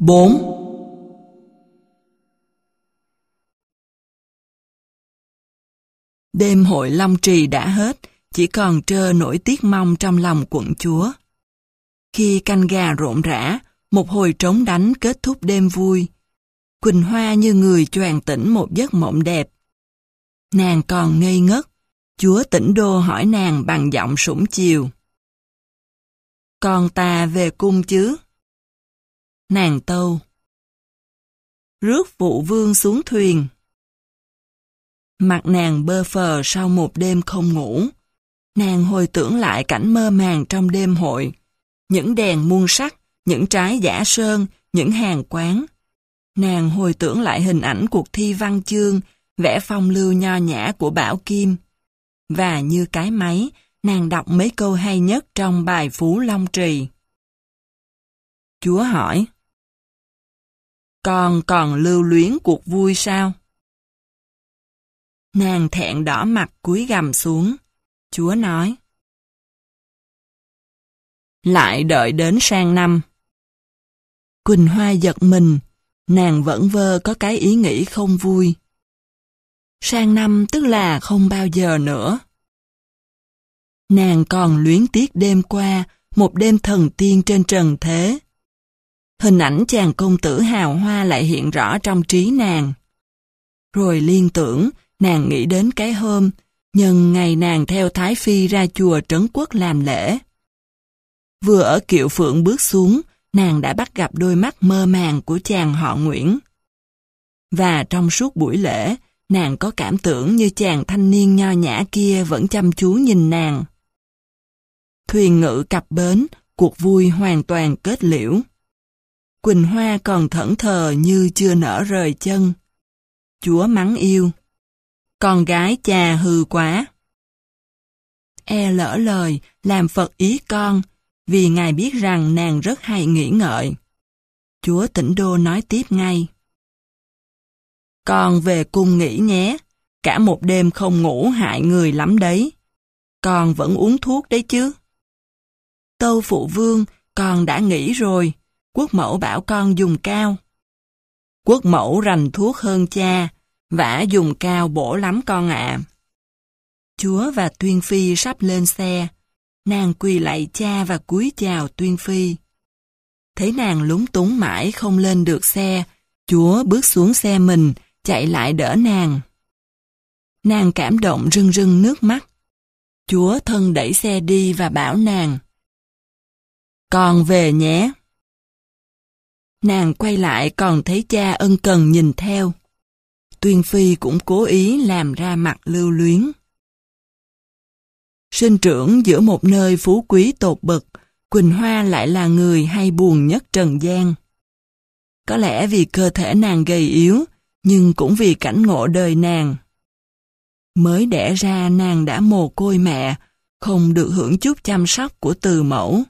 4. Đêm hội Long Trì đã hết, chỉ còn trơ nỗi tiếc mong trong lòng quận chúa. Khi canh gà rộn rã, một hồi trống đánh kết thúc đêm vui. Quỳnh Hoa như người choàng tỉnh một giấc mộng đẹp. Nàng còn ngây ngất, chúa tỉnh đô hỏi nàng bằng giọng sủng chiều. Con ta về cung chứ? Nàng tâu. Rước phụ vương xuống thuyền. Mặt nàng bơ phờ sau một đêm không ngủ. Nàng hồi tưởng lại cảnh mơ màng trong đêm hội. Những đèn muôn sắc, những trái giả sơn, những hàng quán. Nàng hồi tưởng lại hình ảnh cuộc thi văn chương, vẽ phong lưu nho nhã của Bảo Kim. Và như cái máy, nàng đọc mấy câu hay nhất trong bài Phú Long Trì. Chúa hỏi, con còn lưu luyến cuộc vui sao? Nàng thẹn đỏ mặt cúi gầm xuống. Chúa nói, Lại đợi đến sang năm. Quỳnh Hoa giật mình, nàng vẫn vơ có cái ý nghĩ không vui. Sang năm tức là không bao giờ nữa. Nàng còn luyến tiếc đêm qua, một đêm thần tiên trên trần thế. Hình ảnh chàng công tử hào hoa lại hiện rõ trong trí nàng. Rồi liên tưởng, nàng nghĩ đến cái hôm, nhân ngày nàng theo Thái Phi ra chùa Trấn Quốc làm lễ. Vừa ở kiệu phượng bước xuống, nàng đã bắt gặp đôi mắt mơ màng của chàng họ Nguyễn. Và trong suốt buổi lễ, nàng có cảm tưởng như chàng thanh niên nho nhã kia vẫn chăm chú nhìn nàng. Thuyền ngự cặp bến, cuộc vui hoàn toàn kết liễu. Quỳnh Hoa còn thẫn thờ như chưa nở rời chân. Chúa mắng yêu. Con gái cha hư quá. E lỡ lời, làm Phật ý con, vì Ngài biết rằng nàng rất hay nghĩ ngợi. Chúa tỉnh đô nói tiếp ngay. Con về cung nghỉ nhé, cả một đêm không ngủ hại người lắm đấy. Con vẫn uống thuốc đấy chứ. Tâu phụ vương, con đã nghỉ rồi, quốc mẫu bảo con dùng cao. Quốc mẫu rành thuốc hơn cha, vả dùng cao bổ lắm con ạ. Chúa và Tuyên Phi sắp lên xe, nàng quỳ lại cha và cúi chào Tuyên Phi. Thấy nàng lúng túng mãi không lên được xe, Chúa bước xuống xe mình, chạy lại đỡ nàng. Nàng cảm động rưng rưng nước mắt. Chúa thân đẩy xe đi và bảo nàng. Con về nhé. Nàng quay lại còn thấy cha ân cần nhìn theo. Tuyên Phi cũng cố ý làm ra mặt lưu luyến. Sinh trưởng giữa một nơi phú quý tột bậc, Quỳnh Hoa lại là người hay buồn nhất trần gian. Có lẽ vì cơ thể nàng gầy yếu, nhưng cũng vì cảnh ngộ đời nàng. Mới đẻ ra nàng đã mồ côi mẹ, không được hưởng chút chăm sóc của từ mẫu.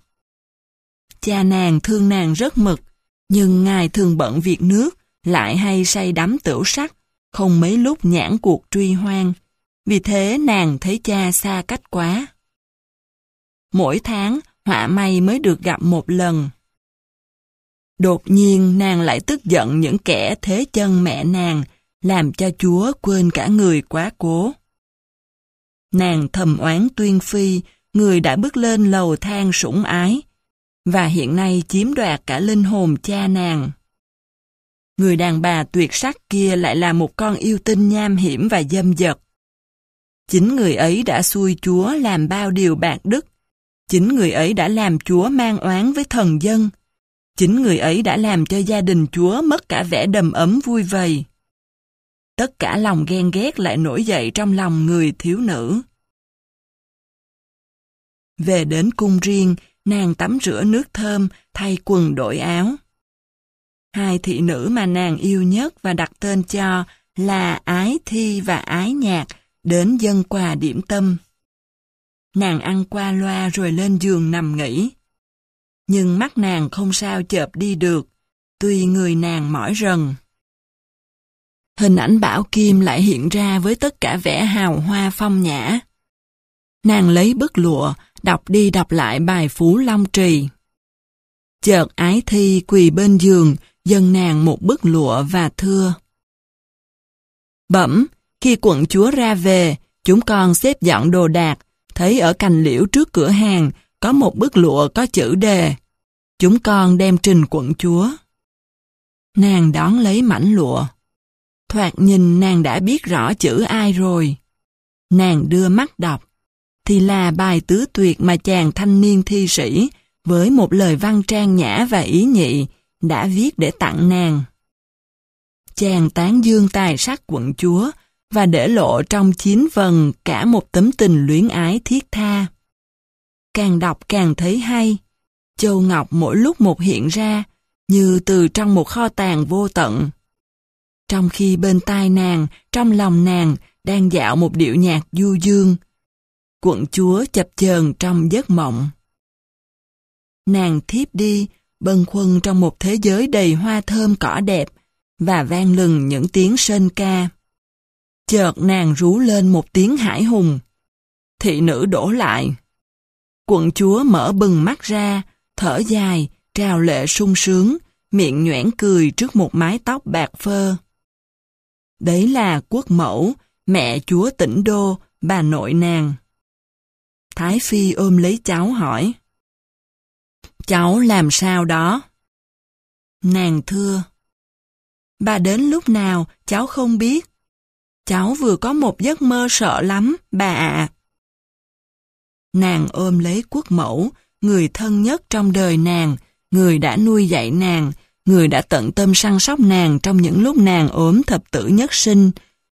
Cha nàng thương nàng rất mực, nhưng ngài thường bận việc nước, lại hay say đắm tửu sắc, không mấy lúc nhãn cuộc truy hoang. Vì thế nàng thấy cha xa cách quá. Mỗi tháng, họa may mới được gặp một lần. Đột nhiên nàng lại tức giận những kẻ thế chân mẹ nàng, làm cho Chúa quên cả người quá cố. Nàng thầm oán tuyên phi, người đã bước lên lầu thang sủng ái, và hiện nay chiếm đoạt cả linh hồn cha nàng. Người đàn bà tuyệt sắc kia lại là một con yêu tinh nham hiểm và dâm dật. Chính người ấy đã xui Chúa làm bao điều bạc đức. Chính người ấy đã làm Chúa mang oán với thần dân. Chính người ấy đã làm cho gia đình Chúa mất cả vẻ đầm ấm vui vầy. Tất cả lòng ghen ghét lại nổi dậy trong lòng người thiếu nữ. Về đến cung riêng, nàng tắm rửa nước thơm, thay quần đổi áo. Hai thị nữ mà nàng yêu nhất và đặt tên cho là Ái Thi và Ái Nhạc đến dân quà điểm tâm. Nàng ăn qua loa rồi lên giường nằm nghỉ. Nhưng mắt nàng không sao chợp đi được, tuy người nàng mỏi rần. Hình ảnh Bảo Kim lại hiện ra với tất cả vẻ hào hoa phong nhã. Nàng lấy bức lụa, đọc đi đọc lại bài Phú Long Trì. Chợt ái thi quỳ bên giường, dâng nàng một bức lụa và thưa. Bẩm, khi quận chúa ra về, chúng con xếp dọn đồ đạc, thấy ở cành liễu trước cửa hàng có một bức lụa có chữ đề. Chúng con đem trình quận chúa. Nàng đón lấy mảnh lụa. Thoạt nhìn nàng đã biết rõ chữ ai rồi. Nàng đưa mắt đọc. Thì là bài tứ tuyệt mà chàng thanh niên thi sĩ với một lời văn trang nhã và ý nhị đã viết để tặng nàng. Chàng tán dương tài sắc quận chúa và để lộ trong chín vần cả một tấm tình luyến ái thiết tha. Càng đọc càng thấy hay. Châu Ngọc mỗi lúc một hiện ra, như từ trong một kho tàng vô tận. Trong khi bên tai nàng, trong lòng nàng, đang dạo một điệu nhạc du dương. Quận chúa chập chờn trong giấc mộng. Nàng thiếp đi, bần khuâng trong một thế giới đầy hoa thơm cỏ đẹp, và vang lừng những tiếng sơn ca. Chợt nàng rú lên một tiếng hải hùng. Thị nữ đổ lại. Quận chúa mở bừng mắt ra, thở dài, trào lệ sung sướng, miệng nhoẻn cười trước một mái tóc bạc phơ. Đấy là quốc mẫu, mẹ chúa tỉnh đô, bà nội nàng. Thái Phi ôm lấy cháu hỏi. Cháu làm sao đó? Nàng thưa. Bà đến lúc nào, cháu không biết. Cháu vừa có một giấc mơ sợ lắm, bà ạ. Nàng ôm lấy quốc mẫu, người thân nhất trong đời nàng, người đã nuôi dạy nàng, người đã tận tâm săn sóc nàng trong những lúc nàng ốm thập tử nhất sinh,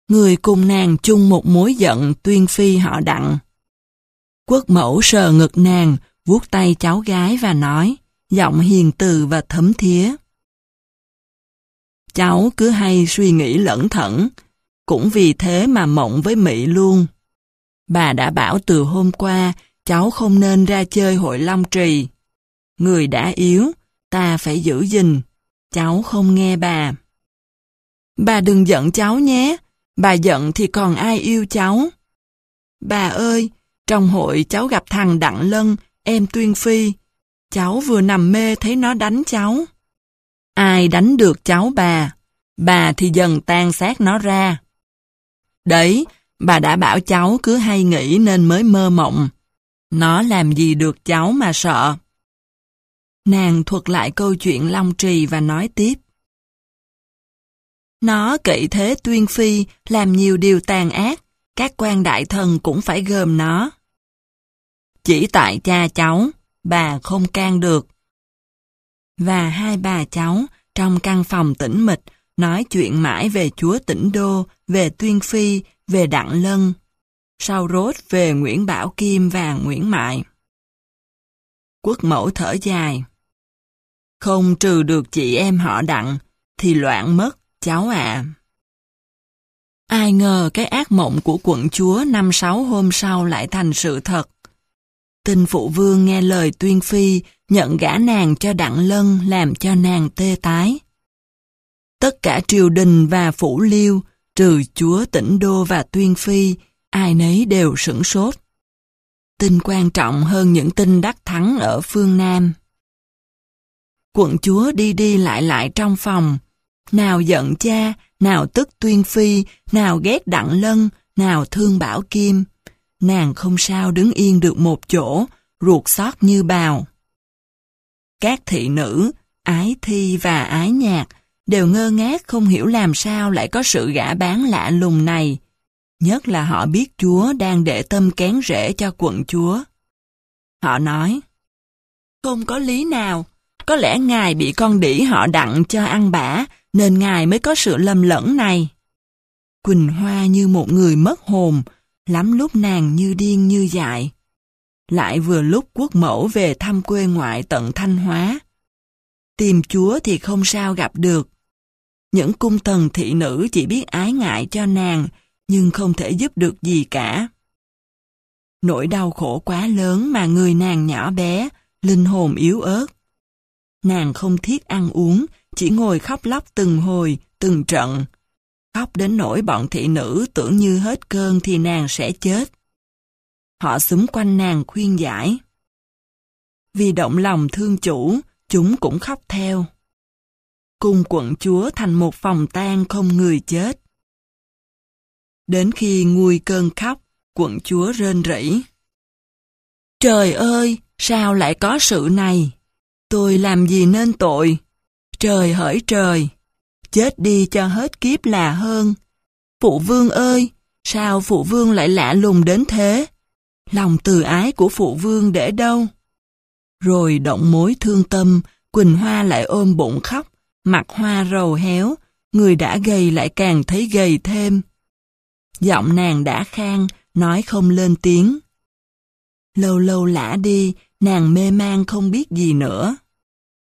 người cùng nàng chung một mối giận tuyên phi họ đặng. Quốc mẫu sờ ngực nàng, vuốt tay cháu gái và nói, giọng hiền từ và thấm thía. Cháu cứ hay suy nghĩ lẫn thẩn, cũng vì thế mà mộng với Mỹ luôn. Bà đã bảo từ hôm qua cháu không nên ra chơi hội long trì. Người đã yếu, ta phải giữ gìn. Cháu không nghe bà. Bà đừng giận cháu nhé, bà giận thì còn ai yêu cháu. Bà ơi, trong hội cháu gặp thằng Đặng Lân, em Tuyên Phi. Cháu vừa nằm mê thấy nó đánh cháu. Ai đánh được cháu bà? Bà thì dần tan xác nó ra. Đấy, bà đã bảo cháu cứ hay nghĩ nên mới mơ mộng. Nó làm gì được cháu mà sợ. Nàng thuật lại câu chuyện Long Trì và nói tiếp. Nó kỵ thế tuyên phi, làm nhiều điều tàn ác, các quan đại thần cũng phải gồm nó. Chỉ tại cha cháu, bà không can được. Và hai bà cháu, trong căn phòng tĩnh mịch, nói chuyện mãi về chúa tỉnh đô, về tuyên phi, về đặng lân. Sau rốt về Nguyễn Bảo Kim và Nguyễn Mại. Quốc mẫu thở dài. Không trừ được chị em họ đặng, thì loạn mất, cháu ạ. Ai ngờ cái ác mộng của quận chúa năm sáu hôm sau lại thành sự thật. Tinh phụ vương nghe lời tuyên phi, nhận gã nàng cho đặng lân làm cho nàng tê tái. Tất cả triều đình và phủ liêu, trừ chúa tỉnh đô và tuyên phi, ai nấy đều sửng sốt. Tin quan trọng hơn những tin đắc thắng ở phương Nam. Quận chúa đi đi lại lại trong phòng, nào giận cha, nào tức tuyên phi, nào ghét đặng lân, nào thương bảo kim. Nàng không sao đứng yên được một chỗ, ruột xót như bào. Các thị nữ, ái thi và ái nhạc đều ngơ ngác không hiểu làm sao lại có sự gã bán lạ lùng này. Nhất là họ biết Chúa đang để tâm kén rễ cho quận Chúa. Họ nói, không có lý nào, có lẽ Ngài bị con đỉ họ đặng cho ăn bả, nên Ngài mới có sự lầm lẫn này. Quỳnh Hoa như một người mất hồn, lắm lúc nàng như điên như dại. Lại vừa lúc quốc mẫu về thăm quê ngoại tận Thanh Hóa. Tìm chúa thì không sao gặp được. Những cung tần thị nữ chỉ biết ái ngại cho nàng, nhưng không thể giúp được gì cả. Nỗi đau khổ quá lớn mà người nàng nhỏ bé, linh hồn yếu ớt. Nàng không thiết ăn uống, chỉ ngồi khóc lóc từng hồi, từng trận. Khóc đến nỗi bọn thị nữ tưởng như hết cơn thì nàng sẽ chết. Họ xúm quanh nàng khuyên giải. Vì động lòng thương chủ, chúng cũng khóc theo. cùng quận chúa thành một phòng tang không người chết. Đến khi nguôi cơn khóc, quận chúa rên rỉ. Trời ơi, sao lại có sự này? Tôi làm gì nên tội? Trời hỡi trời! Chết đi cho hết kiếp là hơn. Phụ vương ơi, sao phụ vương lại lạ lùng đến thế? Lòng từ ái của phụ vương để đâu? Rồi động mối thương tâm, Quỳnh Hoa lại ôm bụng khóc, mặt hoa rầu héo, người đã gầy lại càng thấy gầy thêm. Giọng nàng đã khang, nói không lên tiếng. Lâu lâu lã đi, nàng mê man không biết gì nữa.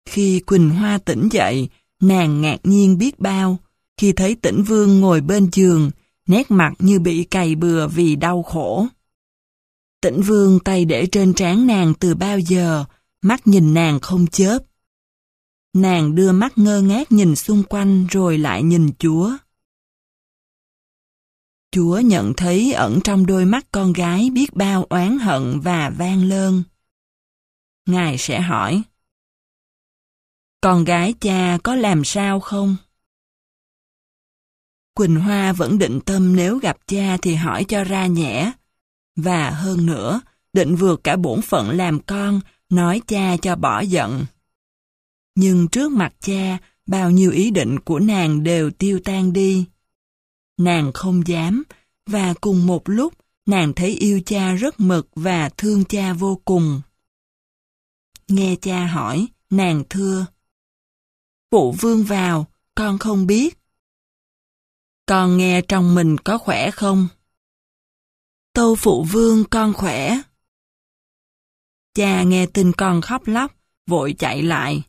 Khi Quỳnh Hoa tỉnh dậy, nàng ngạc nhiên biết bao, khi thấy tỉnh vương ngồi bên giường, nét mặt như bị cày bừa vì đau khổ. Tĩnh vương tay để trên trán nàng từ bao giờ, mắt nhìn nàng không chớp. Nàng đưa mắt ngơ ngác nhìn xung quanh rồi lại nhìn Chúa. Chúa nhận thấy ẩn trong đôi mắt con gái biết bao oán hận và van lơn. Ngài sẽ hỏi, con gái cha có làm sao không? Quỳnh Hoa vẫn định tâm nếu gặp cha thì hỏi cho ra nhẽ. Và hơn nữa, định vượt cả bổn phận làm con, nói cha cho bỏ giận. Nhưng trước mặt cha, bao nhiêu ý định của nàng đều tiêu tan đi. Nàng không dám, và cùng một lúc, nàng thấy yêu cha rất mực và thương cha vô cùng. Nghe cha hỏi, nàng thưa. Phụ vương vào, con không biết. Con nghe trong mình có khỏe không? Tâu phụ vương con khỏe. Cha nghe tin con khóc lóc, vội chạy lại.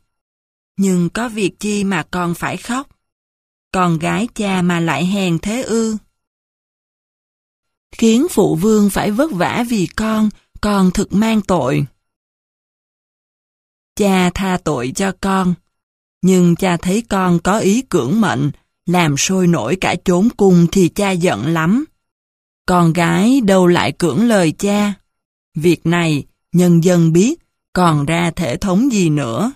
Nhưng có việc chi mà con phải khóc? Con gái cha mà lại hèn thế ư? Khiến phụ vương phải vất vả vì con, con thực mang tội. Cha tha tội cho con, nhưng cha thấy con có ý cưỡng mệnh, làm sôi nổi cả chốn cung thì cha giận lắm. Con gái đâu lại cưỡng lời cha. Việc này, nhân dân biết, còn ra thể thống gì nữa.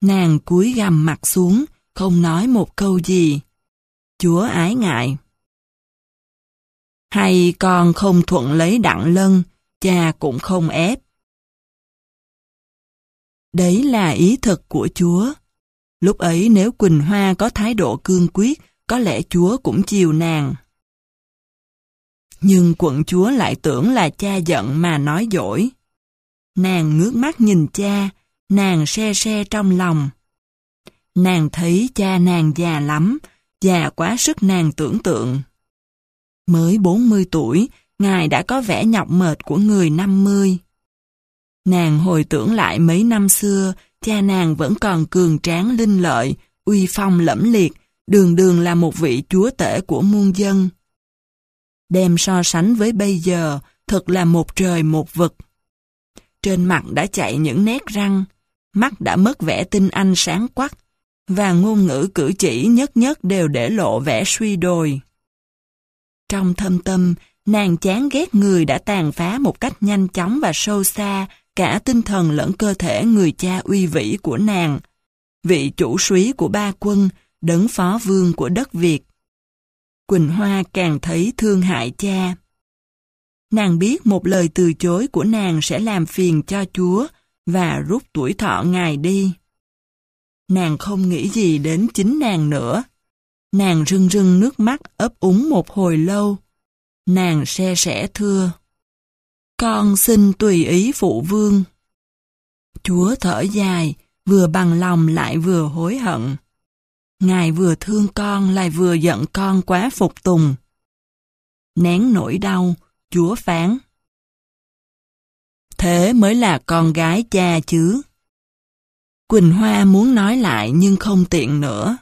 Nàng cúi gằm mặt xuống, không nói một câu gì. Chúa ái ngại. Hay con không thuận lấy đặng lân, cha cũng không ép. Đấy là ý thật của Chúa. Lúc ấy nếu Quỳnh Hoa có thái độ cương quyết, có lẽ Chúa cũng chiều nàng. Nhưng quận chúa lại tưởng là cha giận mà nói dỗi. Nàng ngước mắt nhìn cha, nàng se se trong lòng. Nàng thấy cha nàng già lắm, già quá sức nàng tưởng tượng. Mới 40 tuổi, ngài đã có vẻ nhọc mệt của người 50. Nàng hồi tưởng lại mấy năm xưa, cha nàng vẫn còn cường tráng linh lợi, uy phong lẫm liệt, đường đường là một vị chúa tể của muôn dân. Đem so sánh với bây giờ, thật là một trời một vực. Trên mặt đã chạy những nét răng, mắt đã mất vẻ tinh anh sáng quắc, và ngôn ngữ cử chỉ nhất nhất đều để lộ vẻ suy đồi. Trong thâm tâm, nàng chán ghét người đã tàn phá một cách nhanh chóng và sâu xa cả tinh thần lẫn cơ thể người cha uy vĩ của nàng, vị chủ súy của ba quân, đấng phó vương của đất Việt. Quỳnh Hoa càng thấy thương hại cha. Nàng biết một lời từ chối của nàng sẽ làm phiền cho Chúa và rút tuổi thọ ngài đi. Nàng không nghĩ gì đến chính nàng nữa. Nàng rưng rưng nước mắt ấp úng một hồi lâu. Nàng xe sẻ thưa. Con xin tùy ý phụ vương. Chúa thở dài, vừa bằng lòng lại vừa hối hận. Ngài vừa thương con lại vừa giận con quá phục tùng. Nén nỗi đau, Chúa phán. Thế mới là con gái cha chứ. Quỳnh Hoa muốn nói lại nhưng không tiện nữa.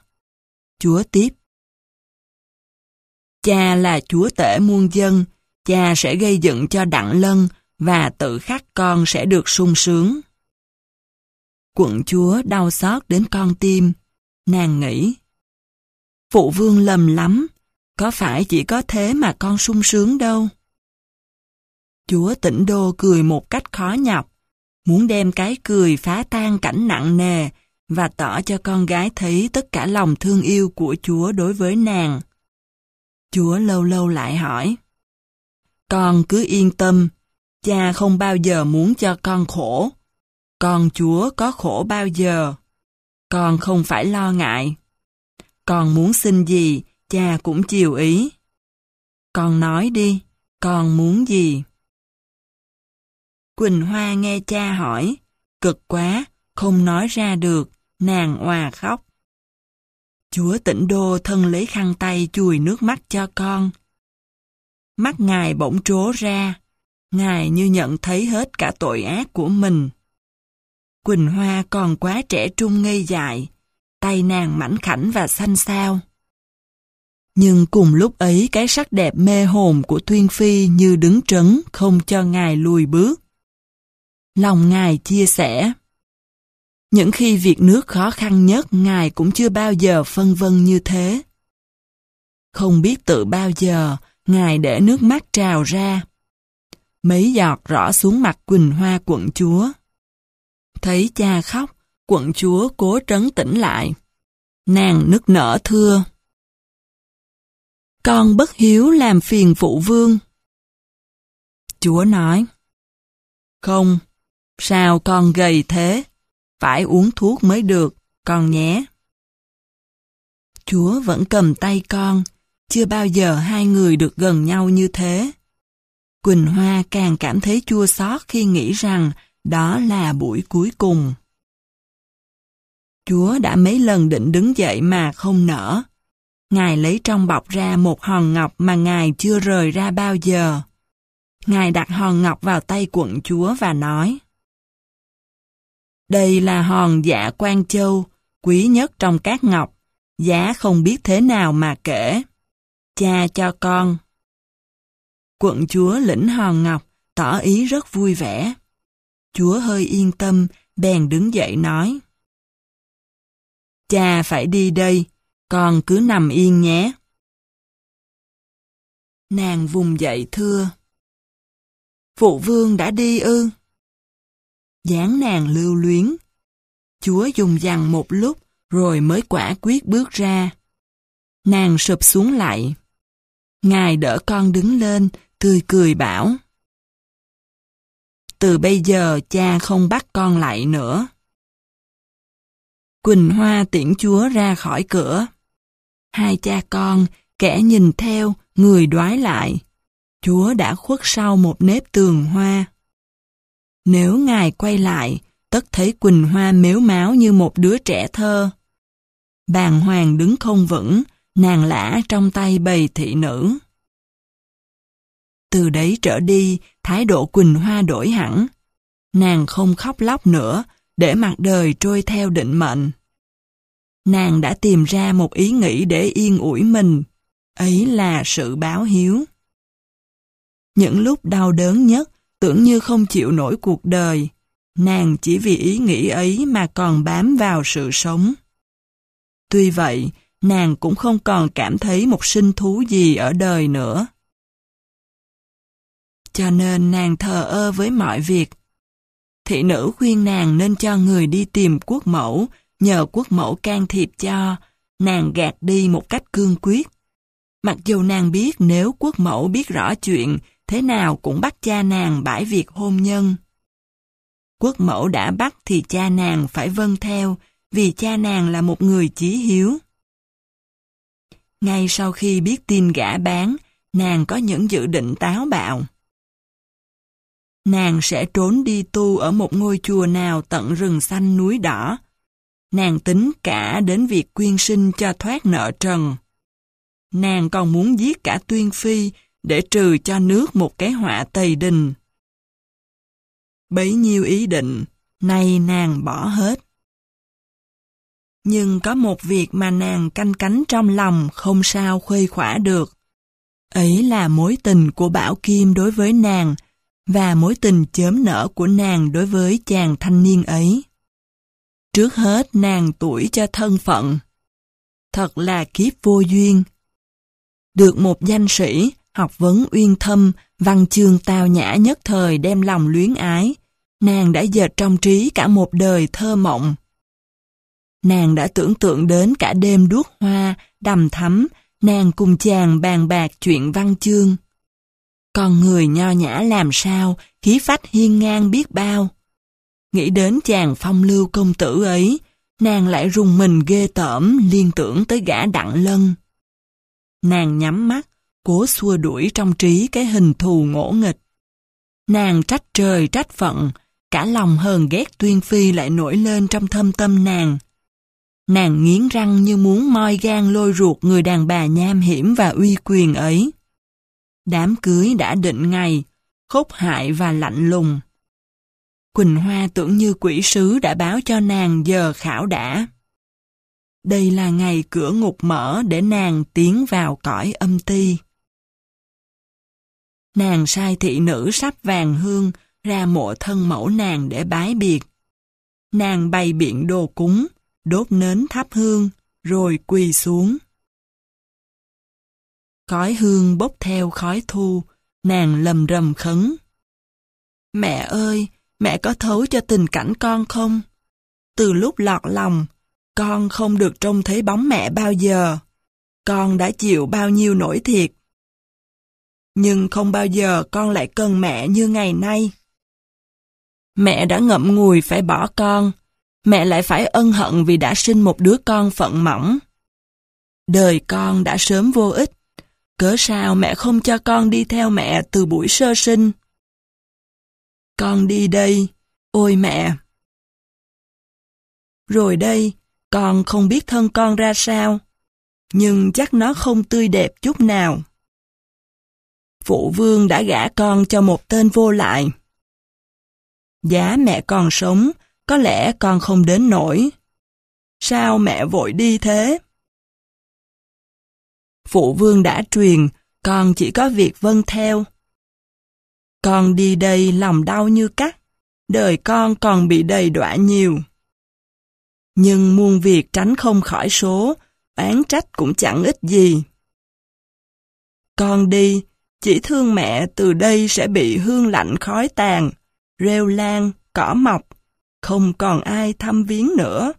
Chúa tiếp. Cha là chúa tể muôn dân, cha sẽ gây dựng cho đặng lân và tự khắc con sẽ được sung sướng. Quận chúa đau xót đến con tim, nàng nghĩ. Phụ vương lầm lắm, có phải chỉ có thế mà con sung sướng đâu. Chúa tỉnh đô cười một cách khó nhọc, muốn đem cái cười phá tan cảnh nặng nề, và tỏ cho con gái thấy tất cả lòng thương yêu của Chúa đối với nàng. Chúa lâu lâu lại hỏi, con cứ yên tâm, cha không bao giờ muốn cho con khổ. Con Chúa có khổ bao giờ. Con không phải lo ngại. Con muốn xin gì, cha cũng chiều ý. Con nói đi, con muốn gì? Quỳnh Hoa nghe cha hỏi, cực quá, không nói ra được, nàng hòa khóc. Chúa tỉnh đô thân lấy khăn tay chùi nước mắt cho con. Mắt ngài bỗng trố ra, ngài như nhận thấy hết cả tội ác của mình. Quỳnh Hoa còn quá trẻ trung ngây dại, tay nàng mảnh khảnh và xanh xao. Nhưng cùng lúc ấy cái sắc đẹp mê hồn của Thuyên Phi như đứng trấn không cho ngài lùi bước. Lòng ngài chia sẻ. Những khi việc nước khó khăn nhất ngài cũng chưa bao giờ phân vân như thế. Không biết tự bao giờ ngài để nước mắt trào ra. Mấy giọt rõ xuống mặt Quỳnh Hoa quận chúa. Thấy cha khóc, quận chúa cố trấn tĩnh lại. Nàng nức nở thưa. Con bất hiếu làm phiền phụ vương. Chúa nói. Không, sao con gầy thế? Phải uống thuốc mới được, con nhé. Chúa vẫn cầm tay con, chưa bao giờ hai người được gần nhau như thế. Quỳnh Hoa càng cảm thấy chua xót khi nghĩ rằng đó là buổi cuối cùng. Chúa đã mấy lần định đứng dậy mà không nở. Ngài lấy trong bọc ra một hòn ngọc mà Ngài chưa rời ra bao giờ. Ngài đặt hòn ngọc vào tay quận chúa và nói Đây là hòn dạ quan châu, quý nhất trong các ngọc, giá không biết thế nào mà kể. Cha cho con. Quận chúa lĩnh hòn ngọc, tỏ ý rất vui vẻ. Chúa hơi yên tâm, bèn đứng dậy nói. Cha phải đi đây, con cứ nằm yên nhé. Nàng vùng dậy thưa. Phụ vương đã đi ư? dáng nàng lưu luyến. Chúa dùng dằn một lúc rồi mới quả quyết bước ra. Nàng sụp xuống lại. Ngài đỡ con đứng lên, tươi cười bảo. Từ bây giờ cha không bắt con lại nữa. Quỳnh Hoa tiễn chúa ra khỏi cửa. Hai cha con, kẻ nhìn theo, người đoái lại. Chúa đã khuất sau một nếp tường hoa. Nếu ngài quay lại, tất thấy Quỳnh Hoa mếu máu như một đứa trẻ thơ. Bàn hoàng đứng không vững, nàng lã trong tay bầy thị nữ. Từ đấy trở đi, thái độ Quỳnh Hoa đổi hẳn. Nàng không khóc lóc nữa, để mặt đời trôi theo định mệnh. Nàng đã tìm ra một ý nghĩ để yên ủi mình, ấy là sự báo hiếu. Những lúc đau đớn nhất, tưởng như không chịu nổi cuộc đời, nàng chỉ vì ý nghĩ ấy mà còn bám vào sự sống. Tuy vậy, nàng cũng không còn cảm thấy một sinh thú gì ở đời nữa. Cho nên nàng thờ ơ với mọi việc. Thị nữ khuyên nàng nên cho người đi tìm quốc mẫu, nhờ quốc mẫu can thiệp cho, nàng gạt đi một cách cương quyết. Mặc dù nàng biết nếu quốc mẫu biết rõ chuyện, thế nào cũng bắt cha nàng bãi việc hôn nhân. Quốc mẫu đã bắt thì cha nàng phải vâng theo, vì cha nàng là một người chí hiếu. Ngay sau khi biết tin gã bán, nàng có những dự định táo bạo. Nàng sẽ trốn đi tu ở một ngôi chùa nào tận rừng xanh núi đỏ. Nàng tính cả đến việc quyên sinh cho thoát nợ trần. Nàng còn muốn giết cả Tuyên Phi để trừ cho nước một cái họa tây đình. Bấy nhiêu ý định, nay nàng bỏ hết. Nhưng có một việc mà nàng canh cánh trong lòng không sao khuây khỏa được. Ấy là mối tình của Bảo Kim đối với nàng và mối tình chớm nở của nàng đối với chàng thanh niên ấy. Trước hết nàng tuổi cho thân phận. Thật là kiếp vô duyên. Được một danh sĩ, học vấn uyên thâm, văn chương tao nhã nhất thời đem lòng luyến ái, nàng đã dệt trong trí cả một đời thơ mộng. Nàng đã tưởng tượng đến cả đêm đuốc hoa, đầm thắm, nàng cùng chàng bàn bạc chuyện văn chương. còn người nho nhã làm sao, khí phách hiên ngang biết bao. Nghĩ đến chàng phong lưu công tử ấy, nàng lại rùng mình ghê tởm liên tưởng tới gã đặng lân. Nàng nhắm mắt, cố xua đuổi trong trí cái hình thù ngỗ nghịch. Nàng trách trời trách phận, cả lòng hờn ghét tuyên phi lại nổi lên trong thâm tâm nàng. Nàng nghiến răng như muốn moi gan lôi ruột người đàn bà nham hiểm và uy quyền ấy. Đám cưới đã định ngày, khốc hại và lạnh lùng. Quỳnh Hoa tưởng như quỷ sứ đã báo cho nàng giờ khảo đã. Đây là ngày cửa ngục mở để nàng tiến vào cõi âm ti. Nàng sai thị nữ sắp vàng hương ra mộ thân mẫu nàng để bái biệt. Nàng bày biện đồ cúng, đốt nến thắp hương, rồi quỳ xuống. Khói hương bốc theo khói thu, nàng lầm rầm khấn. Mẹ ơi, mẹ có thấu cho tình cảnh con không? Từ lúc lọt lòng, con không được trông thấy bóng mẹ bao giờ. Con đã chịu bao nhiêu nỗi thiệt. Nhưng không bao giờ con lại cần mẹ như ngày nay. Mẹ đã ngậm ngùi phải bỏ con, mẹ lại phải ân hận vì đã sinh một đứa con phận mỏng. Đời con đã sớm vô ích, cớ sao mẹ không cho con đi theo mẹ từ buổi sơ sinh? Con đi đây, ôi mẹ! Rồi đây, con không biết thân con ra sao, nhưng chắc nó không tươi đẹp chút nào. Phụ vương đã gả con cho một tên vô lại. Giá mẹ còn sống, có lẽ con không đến nổi. Sao mẹ vội đi thế? Phụ vương đã truyền, con chỉ có việc vâng theo. Con đi đây lòng đau như cắt, đời con còn bị đầy đọa nhiều. Nhưng muôn việc tránh không khỏi số, bán trách cũng chẳng ích gì. Con đi, chỉ thương mẹ từ đây sẽ bị hương lạnh khói tàn, rêu lan, cỏ mọc, không còn ai thăm viếng nữa.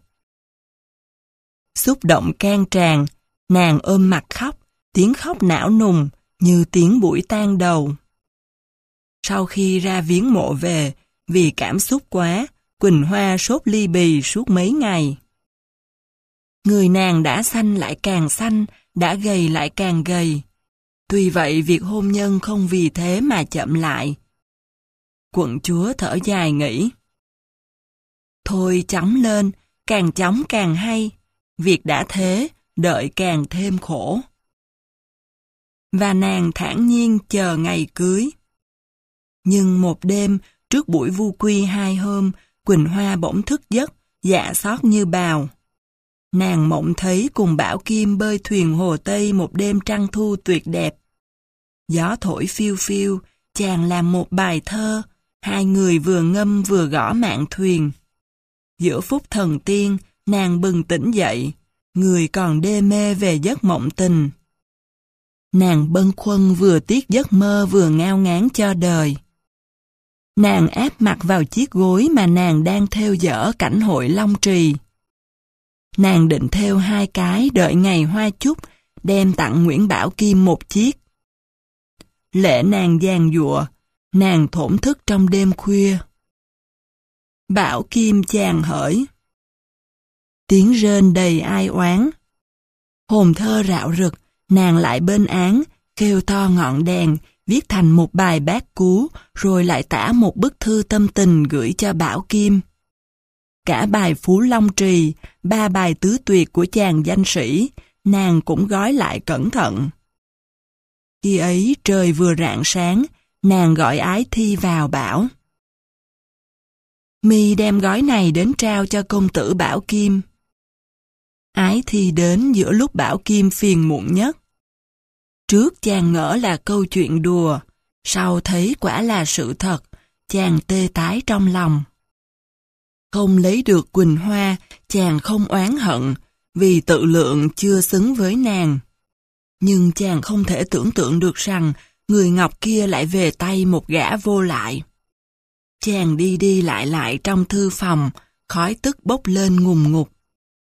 Xúc động can tràn, nàng ôm mặt khóc, tiếng khóc não nùng như tiếng buổi tan đầu. Sau khi ra viếng mộ về, vì cảm xúc quá, Quỳnh Hoa sốt ly bì suốt mấy ngày. Người nàng đã xanh lại càng xanh, đã gầy lại càng gầy. Tuy vậy việc hôn nhân không vì thế mà chậm lại. Quận chúa thở dài nghĩ. Thôi chóng lên, càng chóng càng hay. Việc đã thế, đợi càng thêm khổ. Và nàng thản nhiên chờ ngày cưới. Nhưng một đêm, trước buổi vu quy hai hôm, Quỳnh Hoa bỗng thức giấc, dạ xót như bào. Nàng mộng thấy cùng Bảo Kim bơi thuyền hồ Tây một đêm trăng thu tuyệt đẹp. Gió thổi phiêu phiêu, chàng làm một bài thơ, hai người vừa ngâm vừa gõ mạng thuyền. Giữa phút thần tiên, nàng bừng tỉnh dậy, người còn đê mê về giấc mộng tình. Nàng bâng khuâng vừa tiếc giấc mơ vừa ngao ngán cho đời. Nàng áp mặt vào chiếc gối mà nàng đang theo dở cảnh hội Long Trì. Nàng định theo hai cái đợi ngày hoa chúc, đem tặng Nguyễn Bảo Kim một chiếc. Lệ nàng giàn dụa, nàng thổn thức trong đêm khuya. Bảo Kim chàng hỡi. Tiếng rên đầy ai oán. Hồn thơ rạo rực, nàng lại bên án, kêu to ngọn đèn, viết thành một bài bát cú, rồi lại tả một bức thư tâm tình gửi cho Bảo Kim. Cả bài Phú Long Trì, ba bài tứ tuyệt của chàng danh sĩ, nàng cũng gói lại cẩn thận. Khi ấy trời vừa rạng sáng, nàng gọi ái thi vào bảo. Mi đem gói này đến trao cho công tử Bảo Kim. Ái thi đến giữa lúc Bảo Kim phiền muộn nhất. Trước chàng ngỡ là câu chuyện đùa, sau thấy quả là sự thật, chàng tê tái trong lòng. Không lấy được Quỳnh Hoa, chàng không oán hận, vì tự lượng chưa xứng với nàng. Nhưng chàng không thể tưởng tượng được rằng người Ngọc kia lại về tay một gã vô lại. Chàng đi đi lại lại trong thư phòng, khói tức bốc lên ngùng ngục.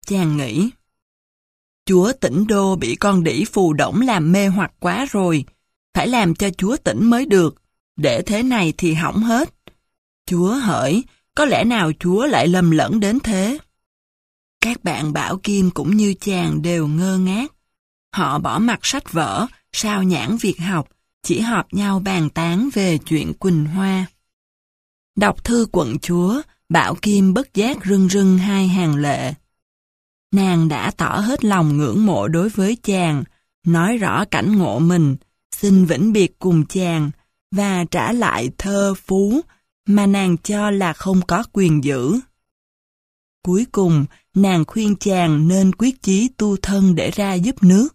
chàng nghĩ. Chúa tỉnh đô bị con đỉ phù đổng làm mê hoặc quá rồi, phải làm cho chúa tỉnh mới được, để thế này thì hỏng hết. Chúa hỡi, có lẽ nào chúa lại lầm lẫn đến thế? Các bạn Bảo Kim cũng như chàng đều ngơ ngác. Họ bỏ mặt sách vở, sao nhãn việc học, chỉ họp nhau bàn tán về chuyện Quỳnh Hoa. Đọc thư quận chúa, Bảo Kim bất giác rưng rưng hai hàng lệ. Nàng đã tỏ hết lòng ngưỡng mộ đối với chàng, nói rõ cảnh ngộ mình, xin vĩnh biệt cùng chàng, và trả lại thơ phú mà nàng cho là không có quyền giữ. Cuối cùng, nàng khuyên chàng nên quyết chí tu thân để ra giúp nước.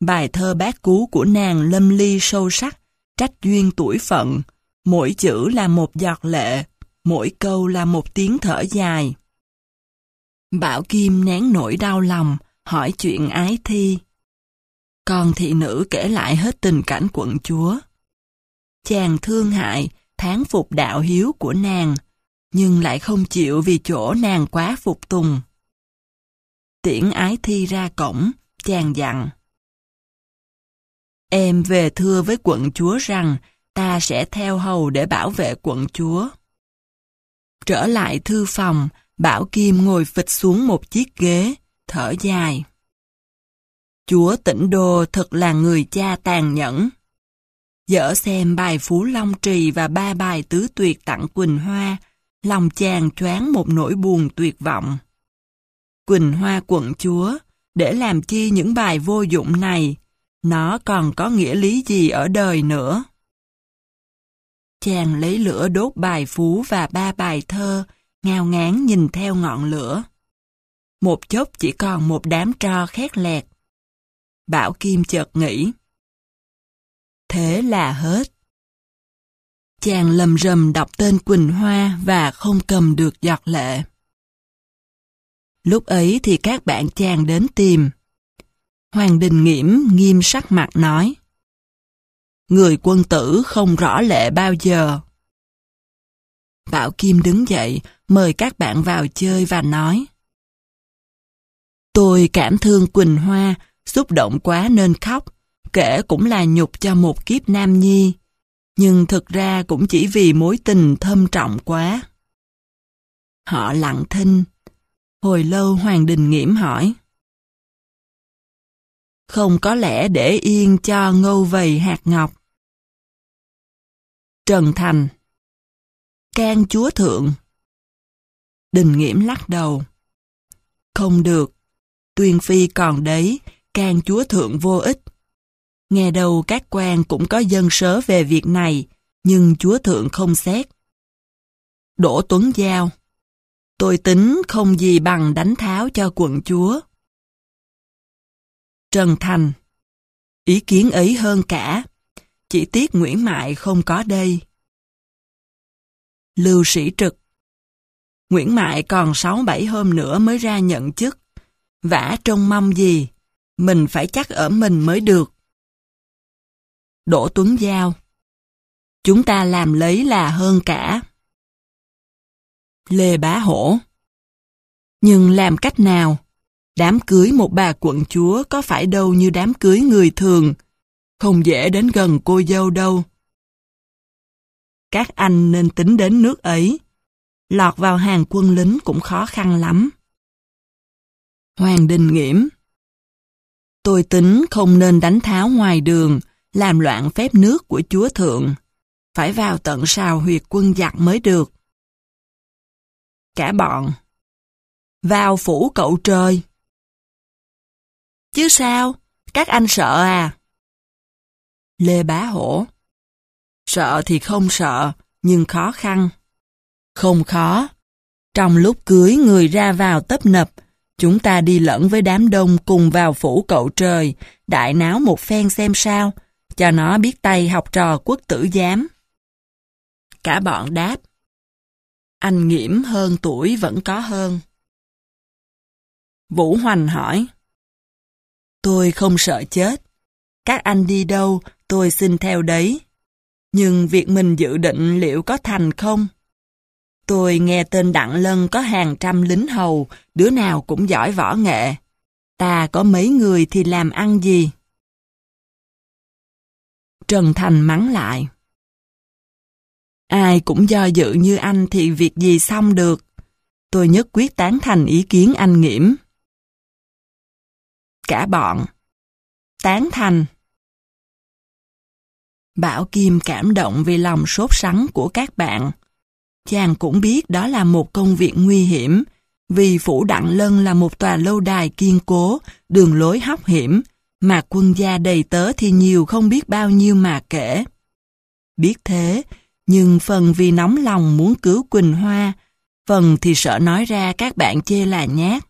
Bài thơ bát cú của nàng lâm ly sâu sắc, trách duyên tuổi phận, mỗi chữ là một giọt lệ, mỗi câu là một tiếng thở dài. Bảo Kim nén nỗi đau lòng, hỏi chuyện ái thi. Còn thị nữ kể lại hết tình cảnh quận chúa. Chàng thương hại, tháng phục đạo hiếu của nàng, nhưng lại không chịu vì chỗ nàng quá phục tùng. Tiễn ái thi ra cổng, chàng dặn. Em về thưa với quận chúa rằng ta sẽ theo hầu để bảo vệ quận chúa. Trở lại thư phòng, Bảo Kim ngồi phịch xuống một chiếc ghế, thở dài. Chúa tỉnh đô thật là người cha tàn nhẫn. Dở xem bài Phú Long Trì và ba bài tứ tuyệt tặng Quỳnh Hoa, lòng chàng choáng một nỗi buồn tuyệt vọng. Quỳnh Hoa quận chúa, để làm chi những bài vô dụng này, nó còn có nghĩa lý gì ở đời nữa? Chàng lấy lửa đốt bài phú và ba bài thơ, ngao ngán nhìn theo ngọn lửa. Một chốc chỉ còn một đám tro khét lẹt. Bảo Kim chợt nghĩ. Thế là hết. Chàng lầm rầm đọc tên Quỳnh Hoa và không cầm được giọt lệ. Lúc ấy thì các bạn chàng đến tìm. Hoàng Đình Nghiễm nghiêm sắc mặt nói. Người quân tử không rõ lệ bao giờ. Bảo Kim đứng dậy, mời các bạn vào chơi và nói. Tôi cảm thương Quỳnh Hoa, xúc động quá nên khóc, kể cũng là nhục cho một kiếp nam nhi. Nhưng thực ra cũng chỉ vì mối tình thâm trọng quá. Họ lặng thinh. Hồi lâu Hoàng Đình Nghiễm hỏi. Không có lẽ để yên cho ngâu vầy hạt ngọc. Trần Thành can chúa thượng. Đình nghiễm lắc đầu. Không được, tuyên phi còn đấy, can chúa thượng vô ích. Nghe đầu các quan cũng có dân sớ về việc này, nhưng chúa thượng không xét. Đỗ Tuấn Giao Tôi tính không gì bằng đánh tháo cho quận chúa. Trần Thành Ý kiến ấy hơn cả. Chỉ tiếc Nguyễn Mại không có đây. Lưu Sĩ Trực Nguyễn Mại còn 6-7 hôm nữa mới ra nhận chức. Vả trông mong gì, mình phải chắc ở mình mới được. Đỗ Tuấn Giao Chúng ta làm lấy là hơn cả. Lê Bá Hổ Nhưng làm cách nào? Đám cưới một bà quận chúa có phải đâu như đám cưới người thường. Không dễ đến gần cô dâu đâu. Các anh nên tính đến nước ấy. Lọt vào hàng quân lính cũng khó khăn lắm. Hoàng Đình Nghiễm Tôi tính không nên đánh tháo ngoài đường, làm loạn phép nước của chúa thượng. Phải vào tận sào huyệt quân giặc mới được. Cả bọn Vào phủ cậu trời Chứ sao? Các anh sợ à? Lê Bá Hổ Sợ thì không sợ, nhưng khó khăn. Không khó. Trong lúc cưới người ra vào tấp nập, chúng ta đi lẫn với đám đông cùng vào phủ cậu trời, đại náo một phen xem sao, cho nó biết tay học trò quốc tử giám. Cả bọn đáp. Anh nghiễm hơn tuổi vẫn có hơn. Vũ Hoành hỏi. Tôi không sợ chết. Các anh đi đâu, tôi xin theo đấy. Nhưng việc mình dự định liệu có thành không? Tôi nghe tên Đặng Lân có hàng trăm lính hầu, đứa nào cũng giỏi võ nghệ. Ta có mấy người thì làm ăn gì? Trần Thành mắng lại. Ai cũng do dự như anh thì việc gì xong được. Tôi nhất quyết tán thành ý kiến anh nghiễm. Cả bọn. Tán thành. Bảo Kim cảm động vì lòng sốt sắng của các bạn. Chàng cũng biết đó là một công việc nguy hiểm, vì Phủ Đặng Lân là một tòa lâu đài kiên cố, đường lối hóc hiểm, mà quân gia đầy tớ thì nhiều không biết bao nhiêu mà kể. Biết thế, nhưng phần vì nóng lòng muốn cứu Quỳnh Hoa, phần thì sợ nói ra các bạn chê là nhát.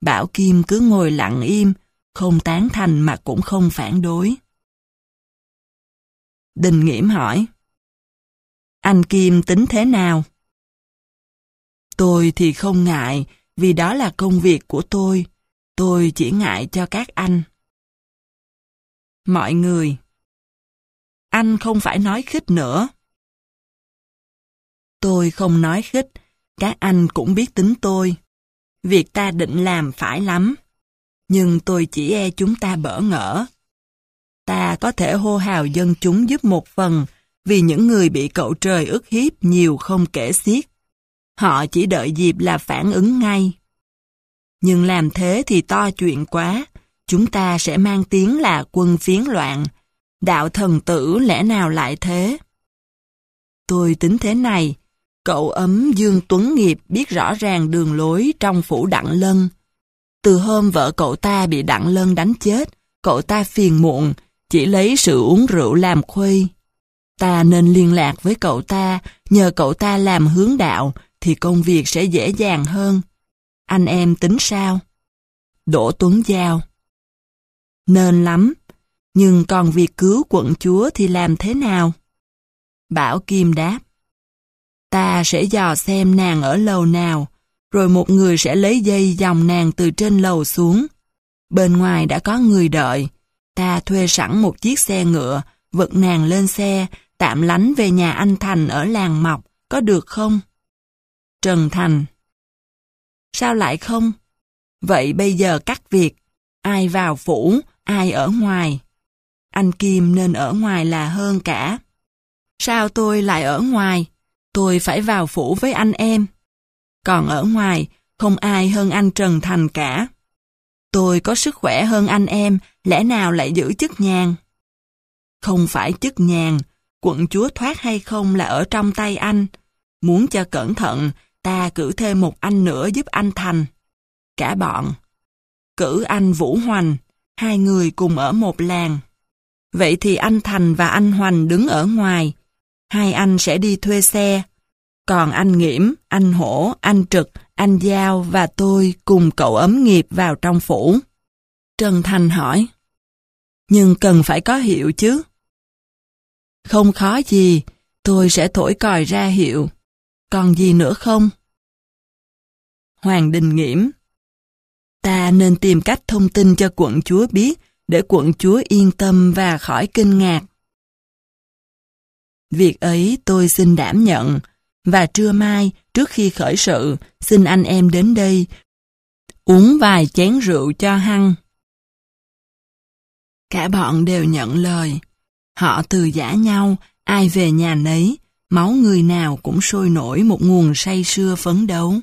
Bảo Kim cứ ngồi lặng im, không tán thành mà cũng không phản đối. Đình Nghiễm hỏi. Anh Kim tính thế nào? Tôi thì không ngại, vì đó là công việc của tôi. Tôi chỉ ngại cho các anh. Mọi người. Anh không phải nói khích nữa. Tôi không nói khích, các anh cũng biết tính tôi. Việc ta định làm phải lắm. Nhưng tôi chỉ e chúng ta bỡ ngỡ. Ta có thể hô hào dân chúng giúp một phần, vì những người bị cậu trời ức hiếp nhiều không kể xiết. Họ chỉ đợi dịp là phản ứng ngay. Nhưng làm thế thì to chuyện quá, chúng ta sẽ mang tiếng là quân phiến loạn. Đạo thần tử lẽ nào lại thế? Tôi tính thế này, cậu ấm Dương Tuấn Nghiệp biết rõ ràng đường lối trong phủ Đặng Lân. Từ hôm vợ cậu ta bị Đặng Lân đánh chết, cậu ta phiền muộn, chỉ lấy sự uống rượu làm khuây. Ta nên liên lạc với cậu ta, nhờ cậu ta làm hướng đạo, thì công việc sẽ dễ dàng hơn. Anh em tính sao? Đỗ Tuấn Giao Nên lắm, nhưng còn việc cứu quận chúa thì làm thế nào? Bảo Kim đáp Ta sẽ dò xem nàng ở lầu nào, rồi một người sẽ lấy dây dòng nàng từ trên lầu xuống. Bên ngoài đã có người đợi, ta thuê sẵn một chiếc xe ngựa, vật nàng lên xe, tạm lánh về nhà anh Thành ở làng Mọc, có được không? Trần Thành Sao lại không? Vậy bây giờ cắt việc, ai vào phủ, ai ở ngoài. Anh Kim nên ở ngoài là hơn cả. Sao tôi lại ở ngoài? Tôi phải vào phủ với anh em. Còn ở ngoài, không ai hơn anh Trần Thành cả. Tôi có sức khỏe hơn anh em, lẽ nào lại giữ chức nhàn? Không phải chức nhàn, quận chúa thoát hay không là ở trong tay anh. Muốn cho cẩn thận, ta cử thêm một anh nữa giúp anh Thành. Cả bọn. Cử anh Vũ Hoành, hai người cùng ở một làng. Vậy thì anh Thành và anh Hoành đứng ở ngoài. Hai anh sẽ đi thuê xe. Còn anh Nghiễm, anh Hổ, anh Trực, anh Giao và tôi cùng cậu ấm nghiệp vào trong phủ. Trần Thành hỏi. Nhưng cần phải có hiệu chứ. Không khó gì, tôi sẽ thổi còi ra hiệu. Còn gì nữa không? Hoàng Đình Nghiễm Ta nên tìm cách thông tin cho quận chúa biết để quận chúa yên tâm và khỏi kinh ngạc. Việc ấy tôi xin đảm nhận và trưa mai trước khi khởi sự xin anh em đến đây uống vài chén rượu cho hăng. Cả bọn đều nhận lời. Họ từ giả nhau, ai về nhà nấy, máu người nào cũng sôi nổi một nguồn say sưa phấn đấu.